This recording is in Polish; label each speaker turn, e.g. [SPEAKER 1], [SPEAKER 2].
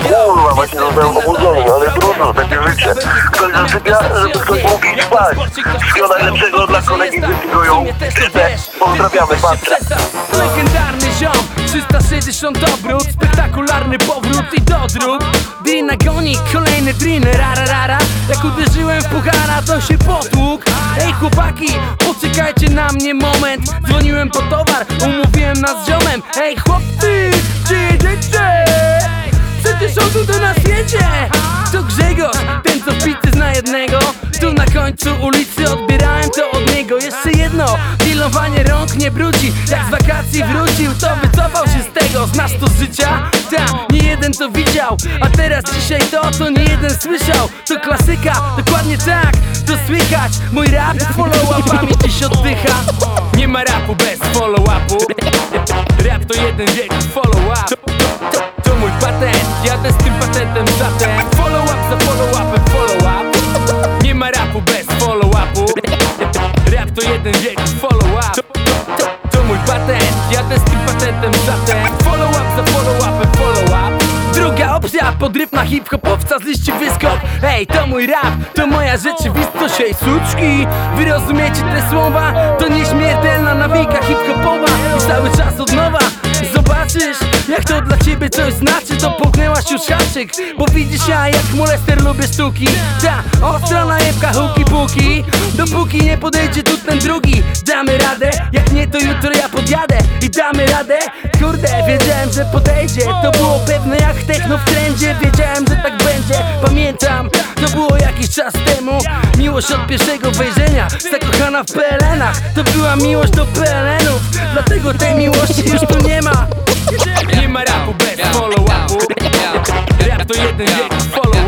[SPEAKER 1] Kurwa, właśnie zostałem obudzony, ale trudno, takie życie. Ktoś zasypia, żeby ktoś mógł iść spać. Wszystkiego najlepszego dla kolegi, wypikują. Pozdrawiamy, patrzę.
[SPEAKER 2] Legendarny ziom 360 obrót, spektakularny powrót i dodruk Dina goni, kolejny drin, rara rara Jak uderzyłem w puchara, to się potłuk Ej chłopaki, poczekajcie na mnie moment Dzwoniłem po towar, umówiłem nas z ziomem Ej chłopcy, jedziecie? Tu na świecie. To Grzegorz, ten co pity zna jednego. Tu na końcu ulicy odbierałem to od niego. Jeszcze jedno, pilowanie rąk nie brudzi. Jak z wakacji wrócił, to wycofał się z tego. Znasz to z życia? Ta, nie jeden to widział. A teraz dzisiaj to, co nie jeden słyszał. To klasyka, dokładnie tak To słychać, mój rap z follow-upami dziś oddycha. Nie ma rapu bez follow-upu. Rap to jeden wielki follow-up. to, to, patent, jadę z tym patentem zatem Follow up za follow upem, follow up. Nie ma rapu bez follow upu. Rap to jeden wielki follow up. To, mój patent, jadę z tym patentem zatem Follow up za follow upem, follow up. Druga opcja, podryw na hip-hopowca z liści wyskok. Ej, to mój rap, to moja rzeczywistość, ej suczki Wy rozumiecie te słowa? To nieśmiertelna nawika hip-hopowa coś znaczy To połknęłaś już haczyk. Bo widzisz ja jak molester lubię sztuki. Ta ostra najebka huki buki Dopóki nie podejdzie tu ten drugi Damy radę, jak nie to jutro ja podjadę I damy radę, kurde wiedziałem, że podejdzie. To było pewne jak techno w trendzie. Wiedziałem, że tak będzie, pamiętam To było jakiś czas temu. Miłość od pierwszego wejrzenia Zakochana w PLN-ach To była miłość do PLN-ów Dlatego tej miłości już tu nie ma the follow.